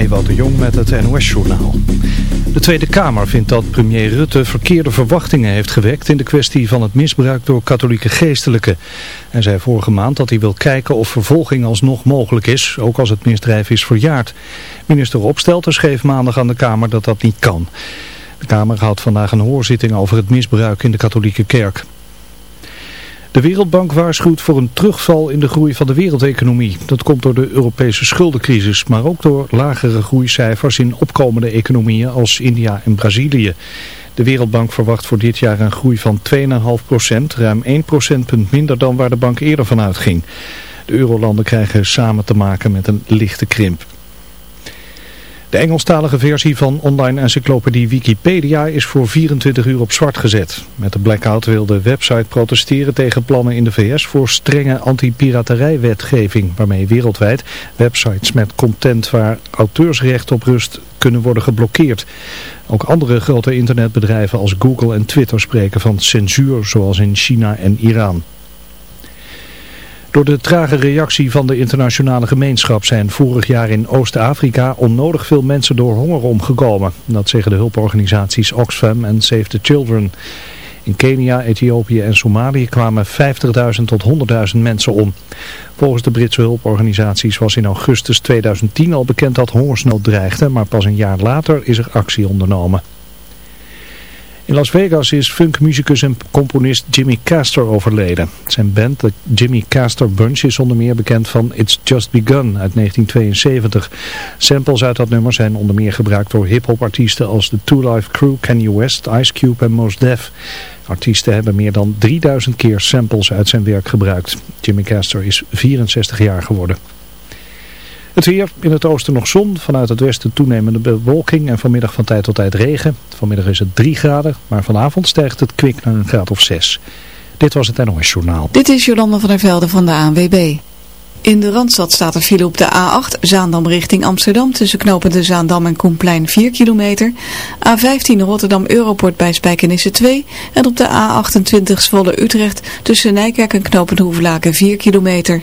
Ewout de Jong met het NOS-journaal. De Tweede Kamer vindt dat premier Rutte verkeerde verwachtingen heeft gewekt in de kwestie van het misbruik door katholieke geestelijken. Hij zei vorige maand dat hij wil kijken of vervolging alsnog mogelijk is, ook als het misdrijf is verjaard. Minister Opstelten schreef maandag aan de Kamer dat dat niet kan. De Kamer houdt vandaag een hoorzitting over het misbruik in de katholieke kerk. De Wereldbank waarschuwt voor een terugval in de groei van de wereldeconomie. Dat komt door de Europese schuldencrisis, maar ook door lagere groeicijfers in opkomende economieën als India en Brazilië. De Wereldbank verwacht voor dit jaar een groei van 2,5%, ruim 1 procentpunt minder dan waar de bank eerder van uitging. De eurolanden krijgen samen te maken met een lichte krimp. De Engelstalige versie van online encyclopedie Wikipedia is voor 24 uur op zwart gezet. Met de blackout wil de website protesteren tegen plannen in de VS voor strenge anti-piraterijwetgeving, waarmee wereldwijd websites met content waar auteursrecht op rust kunnen worden geblokkeerd. Ook andere grote internetbedrijven als Google en Twitter spreken van censuur, zoals in China en Iran. Door de trage reactie van de internationale gemeenschap zijn vorig jaar in Oost-Afrika onnodig veel mensen door honger omgekomen. Dat zeggen de hulporganisaties Oxfam en Save the Children. In Kenia, Ethiopië en Somalië kwamen 50.000 tot 100.000 mensen om. Volgens de Britse hulporganisaties was in augustus 2010 al bekend dat hongersnood dreigde, maar pas een jaar later is er actie ondernomen. In Las Vegas is funkmuzikus en componist Jimmy Castor overleden. Zijn band, de Jimmy Castor Bunch, is onder meer bekend van It's Just Begun uit 1972. Samples uit dat nummer zijn onder meer gebruikt door hip-hop artiesten als de Two Life Crew, Kanye West, Ice Cube en Mos Def. Artiesten hebben meer dan 3000 keer samples uit zijn werk gebruikt. Jimmy Castor is 64 jaar geworden. Het in het oosten nog zon, vanuit het westen toenemende bewolking en vanmiddag van tijd tot tijd regen. Vanmiddag is het 3 graden, maar vanavond stijgt het kwik naar een graad of 6. Dit was het NOS Journaal. Dit is Jolanda van der Velde van de ANWB. In de Randstad staat er file op de A8 Zaandam richting Amsterdam tussen knopende Zaandam en Koenplein 4 kilometer. A15 Rotterdam Europort bij Spijkenisse 2 en op de A28 Zwolle Utrecht tussen Nijkerk en knopend Hoevelaken 4 kilometer.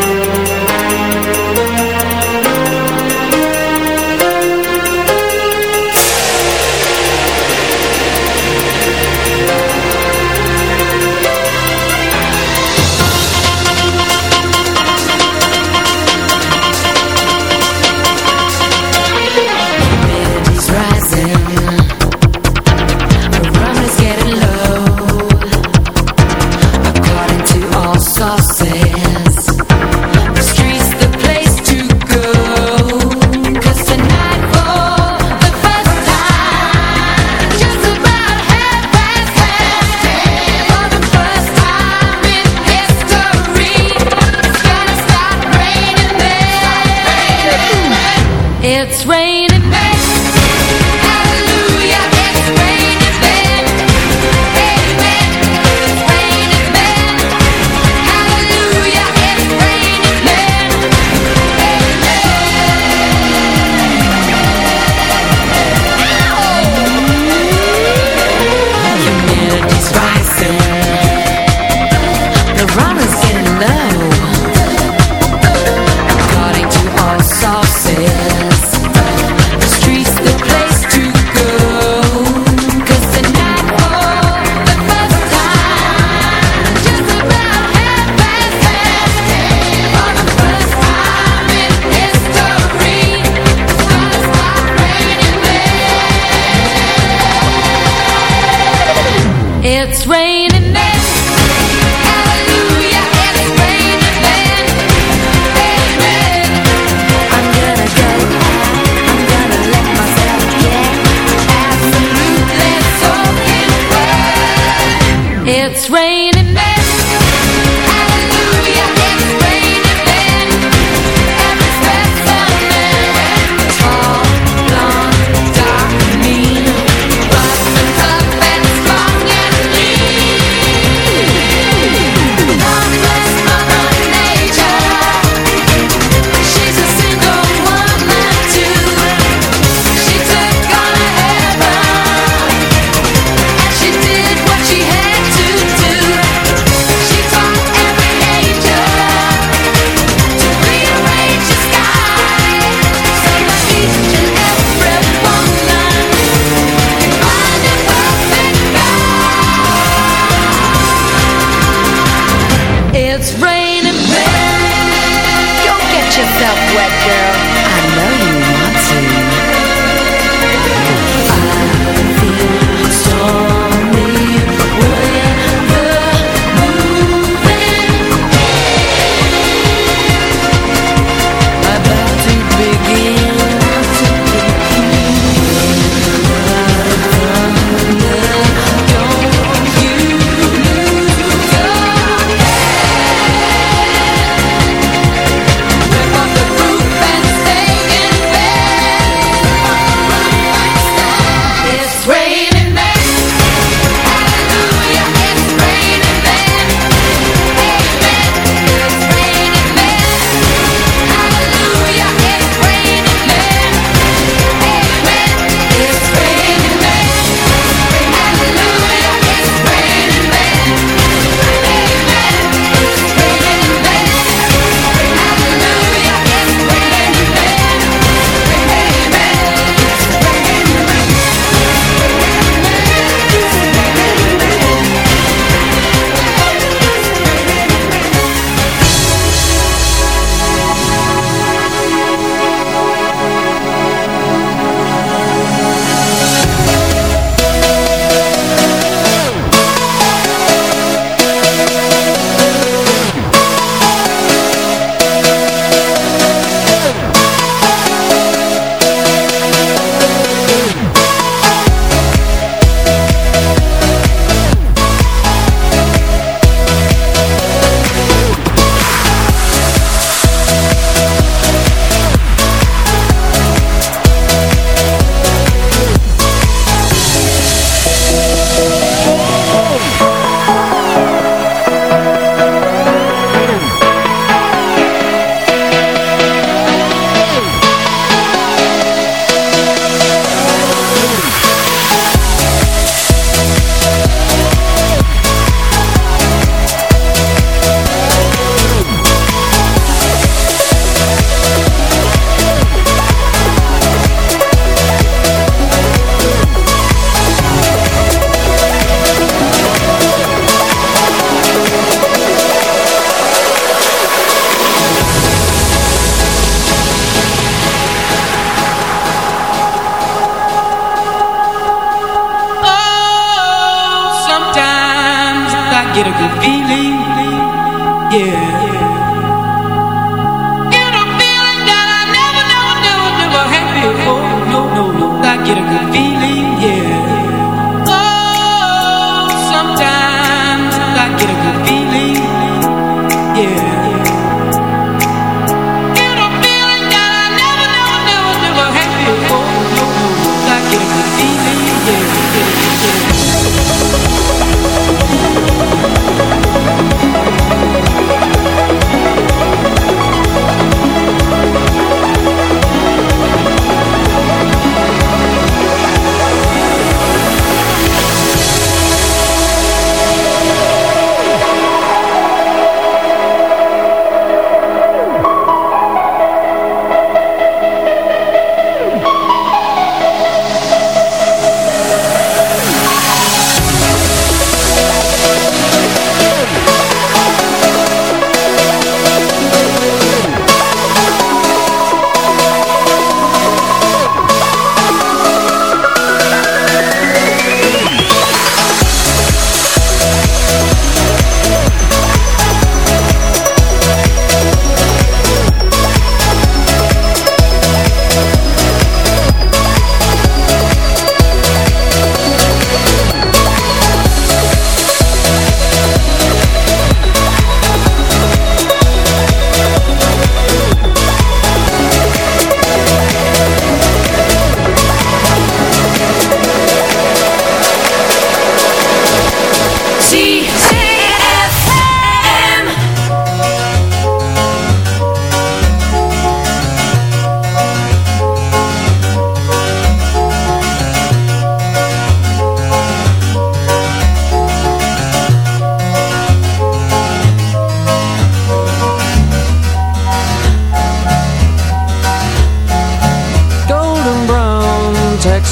It's raining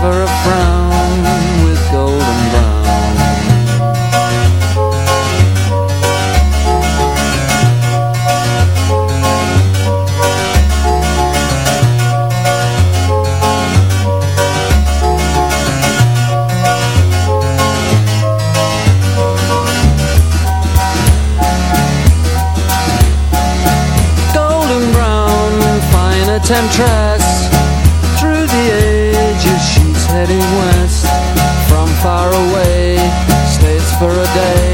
for a frown with golden brown. Golden brown, fine temptress heading west from far away, stays for a day.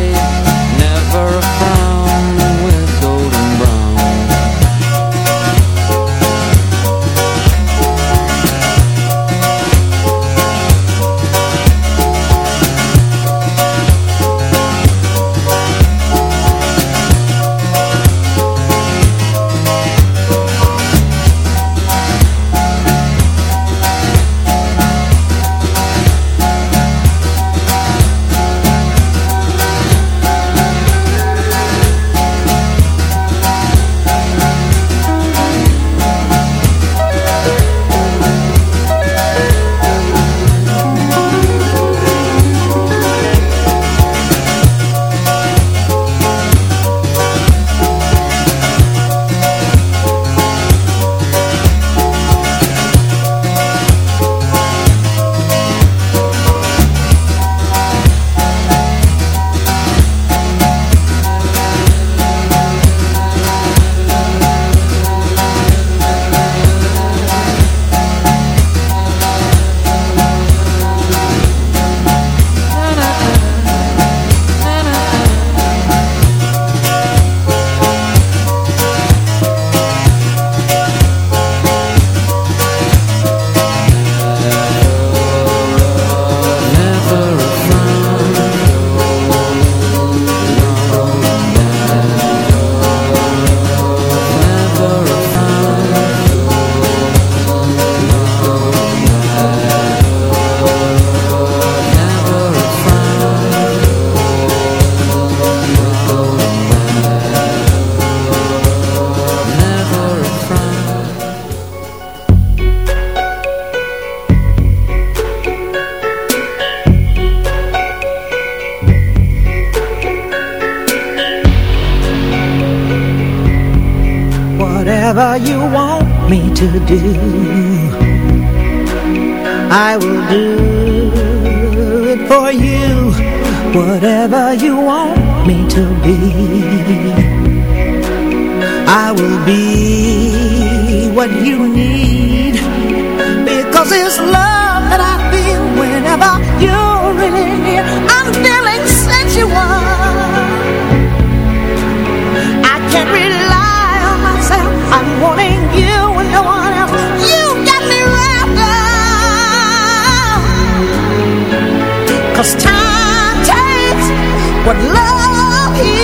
what love is.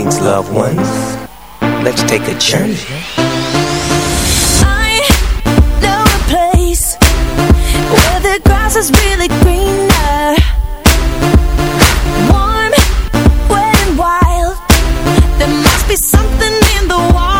Greetings, loved ones. Let's take a journey. I know a place where the grass is really greener. Warm, wet, and wild. There must be something in the water.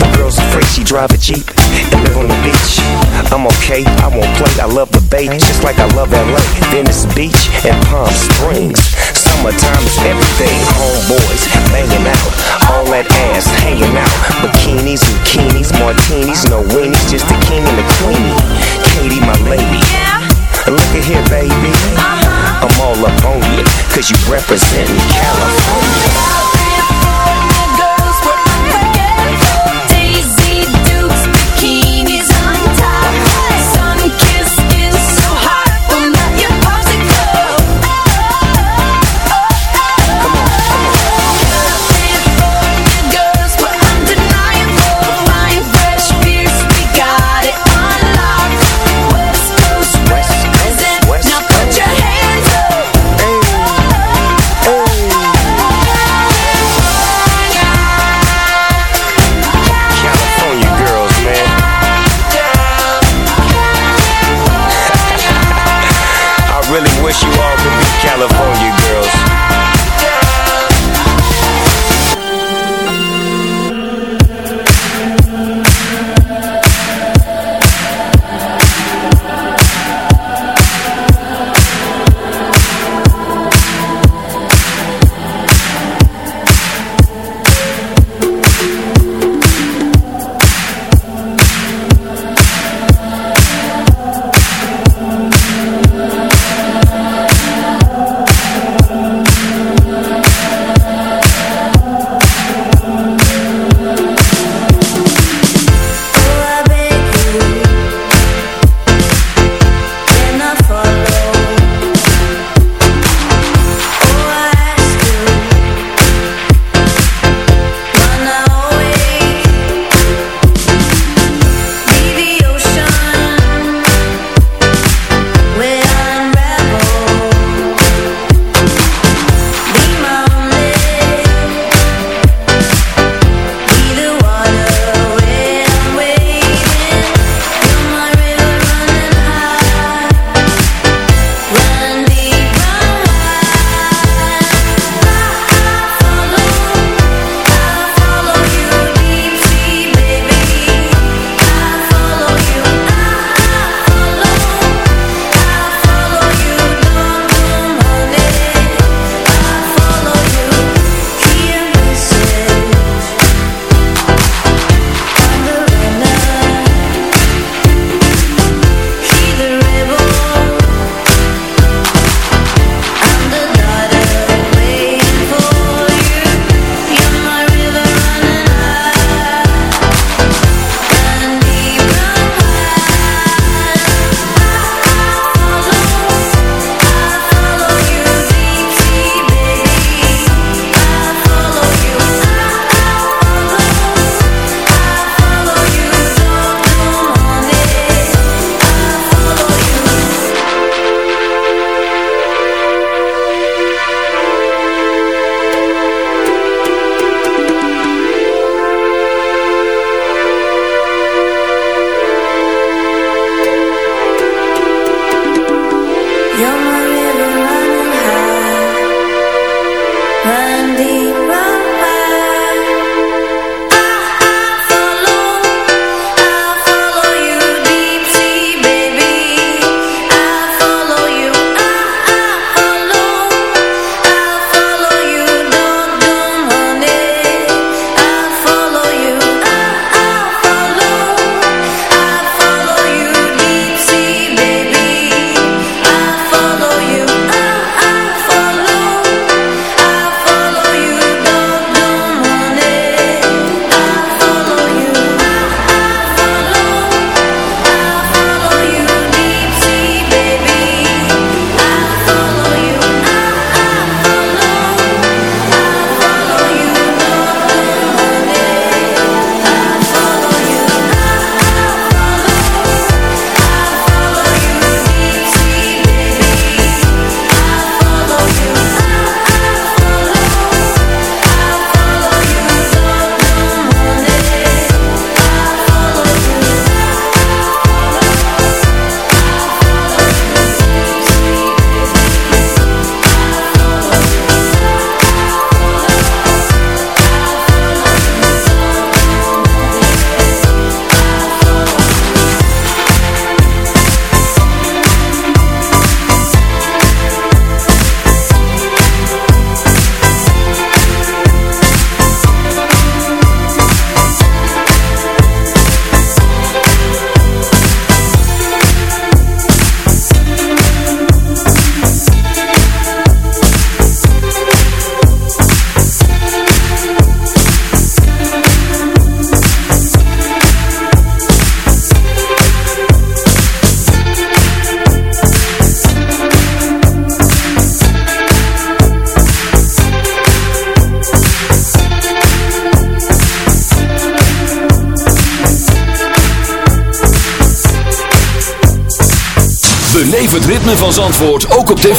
the girl's afraid she drive a Jeep and live on the beach. I'm okay, I won't play, I love the bay, just like I love LA. Venice Beach and Palm Springs. Summertime is everything. Homeboys banging out, all that ass hanging out. Bikinis, bikinis, martinis, no weenies, just the king and the queenie. Katie, my lady. Look at here, baby. Uh-huh. I'm all up on you, cause you represent California.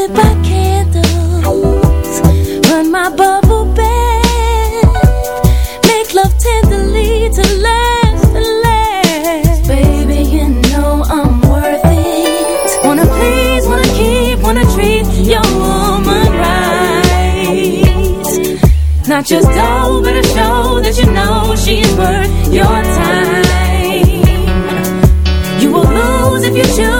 lit by candles, run my bubble bath, make love tenderly to last and last. Baby, you know I'm worth it. Wanna please, wanna keep, wanna treat your woman right. Not just dough, but a show that you know she's worth your time. You will lose if you choose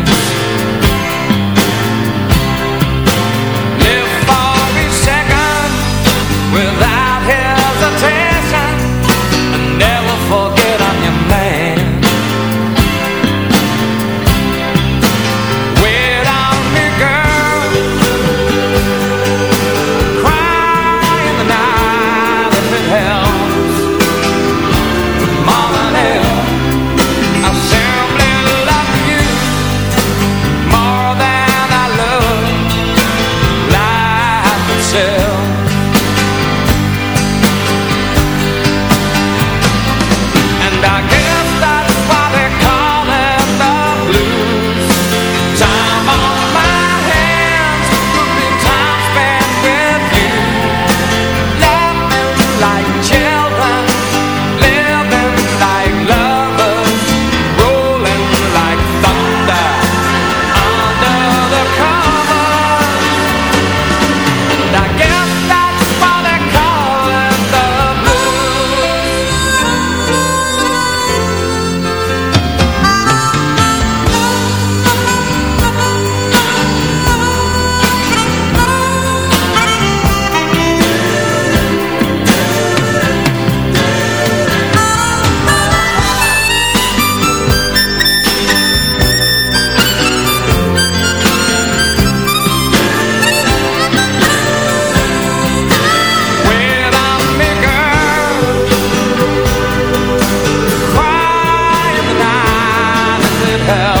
hell.